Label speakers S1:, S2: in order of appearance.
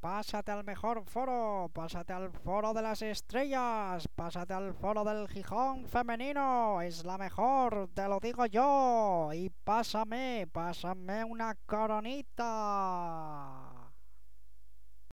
S1: pásate al mejor foro, pásate al foro de las estrellas, pásate al foro del Gijón femenino, es la mejor, te lo digo yo, y pásame, pásame una coronita.